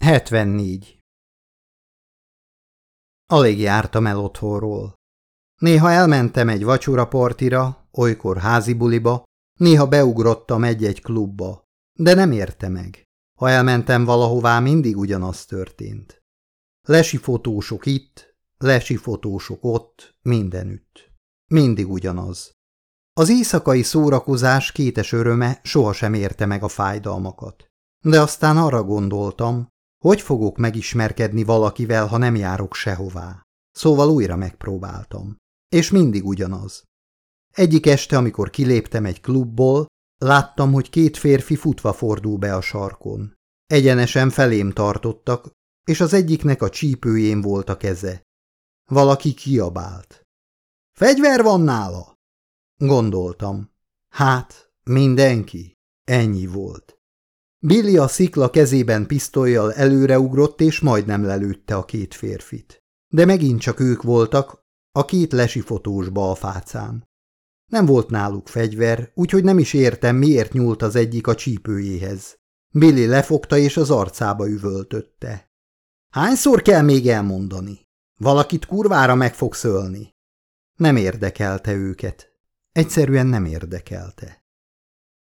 74. Alig jártam el otthonról. Néha elmentem egy vacsorapartira, olykor házi buliba, néha beugrottam egy-egy klubba, de nem érte meg. Ha elmentem valahová, mindig ugyanaz történt. Lesi fotósok itt, lesi fotósok ott, mindenütt. Mindig ugyanaz. Az éjszakai szórakozás kétes öröme sohasem érte meg a fájdalmakat. De aztán arra gondoltam, hogy fogok megismerkedni valakivel, ha nem járok sehová? Szóval újra megpróbáltam. És mindig ugyanaz. Egyik este, amikor kiléptem egy klubból, láttam, hogy két férfi futva fordul be a sarkon. Egyenesen felém tartottak, és az egyiknek a csípőjén volt a keze. Valaki kiabált. Fegyver van nála? Gondoltam. Hát, mindenki. Ennyi volt. Billy a szikla kezében pisztolyjal előreugrott, és majdnem lelőtte a két férfit. De megint csak ők voltak, a két lesi fotós balfácán. Nem volt náluk fegyver, úgyhogy nem is értem, miért nyúlt az egyik a csípőjéhez. Billy lefogta és az arcába üvöltötte. Hányszor kell még elmondani? Valakit kurvára meg fogsz ölni. Nem érdekelte őket. Egyszerűen nem érdekelte.